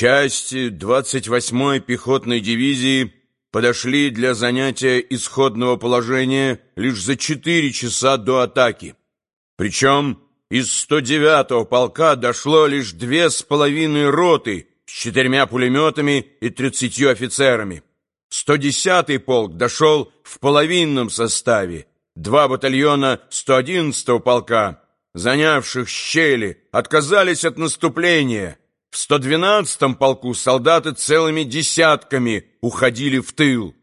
Части 28-й пехотной дивизии подошли для занятия исходного положения лишь за 4 часа до атаки. Причем из 109-го полка дошло лишь две с половиной роты с четырьмя пулеметами и 30 офицерами. 110-й полк дошел в половинном составе, два батальона 111-го полка, занявших щели, отказались от наступления, в 112-м полку солдаты целыми десятками уходили в тыл.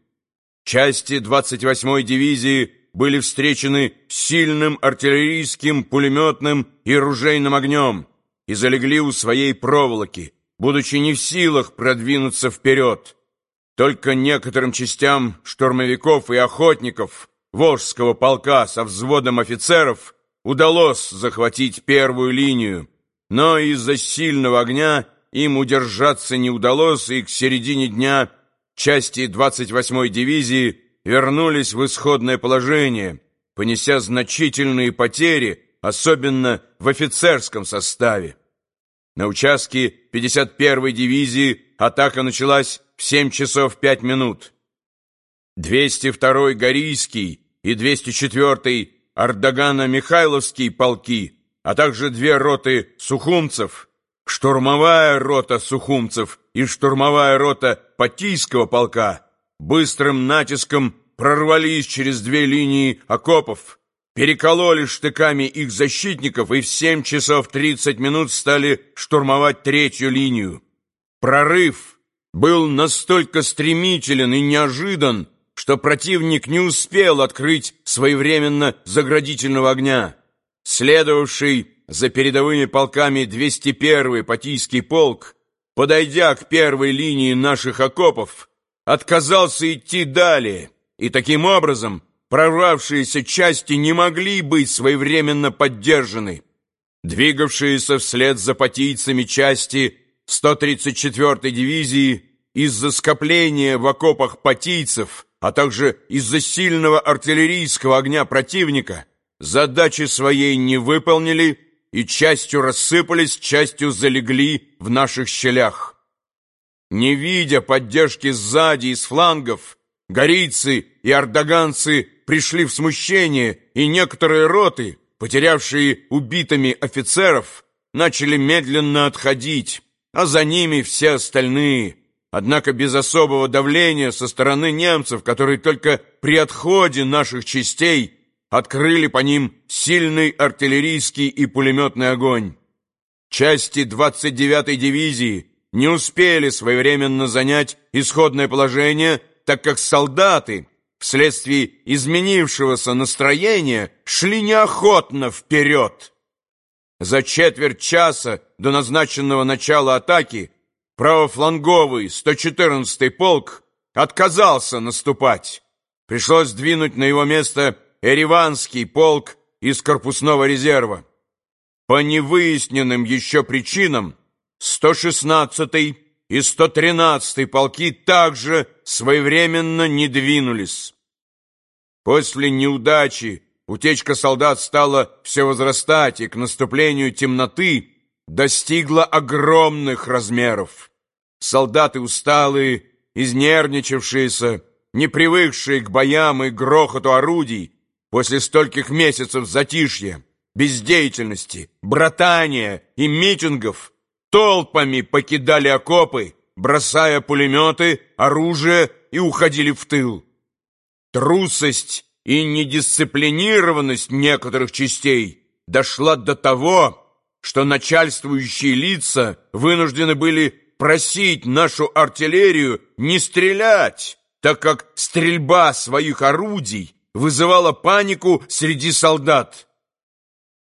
Части 28-й дивизии были встречены сильным артиллерийским, пулеметным и ружейным огнем и залегли у своей проволоки, будучи не в силах продвинуться вперед. Только некоторым частям штурмовиков и охотников Волжского полка со взводом офицеров удалось захватить первую линию, но из-за сильного огня им удержаться не удалось, и к середине дня части 28-й дивизии вернулись в исходное положение, понеся значительные потери, особенно в офицерском составе. На участке 51-й дивизии атака началась в 7 часов 5 минут. 202-й Горийский и 204-й Ардагана-Михайловский полки а также две роты сухумцев, штурмовая рота сухумцев и штурмовая рота Патийского полка быстрым натиском прорвались через две линии окопов, перекололи штыками их защитников и в 7 часов 30 минут стали штурмовать третью линию. Прорыв был настолько стремителен и неожидан, что противник не успел открыть своевременно заградительного огня следовавший за передовыми полками 201-й Патийский полк, подойдя к первой линии наших окопов, отказался идти далее, и таким образом прорвавшиеся части не могли быть своевременно поддержаны. Двигавшиеся вслед за патийцами части 134-й дивизии из-за скопления в окопах патийцев, а также из-за сильного артиллерийского огня противника, задачи своей не выполнили и частью рассыпались, частью залегли в наших щелях. Не видя поддержки сзади и с флангов, горийцы и ордоганцы пришли в смущение, и некоторые роты, потерявшие убитыми офицеров, начали медленно отходить, а за ними все остальные. Однако без особого давления со стороны немцев, которые только при отходе наших частей открыли по ним сильный артиллерийский и пулеметный огонь. Части 29-й дивизии не успели своевременно занять исходное положение, так как солдаты, вследствие изменившегося настроения, шли неохотно вперед. За четверть часа до назначенного начала атаки правофланговый 114-й полк отказался наступать. Пришлось двинуть на его место Эреванский полк из корпусного резерва. По невыясненным еще причинам 116-й и 113-й полки также своевременно не двинулись. После неудачи утечка солдат стала все возрастать и к наступлению темноты достигла огромных размеров. Солдаты усталые, изнервничавшиеся, не привыкшие к боям и грохоту орудий, После стольких месяцев затишья, бездеятельности, братания и митингов толпами покидали окопы, бросая пулеметы, оружие и уходили в тыл. Трусость и недисциплинированность некоторых частей дошла до того, что начальствующие лица вынуждены были просить нашу артиллерию не стрелять, так как стрельба своих орудий вызывала панику среди солдат.